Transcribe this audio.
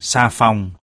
xà phòng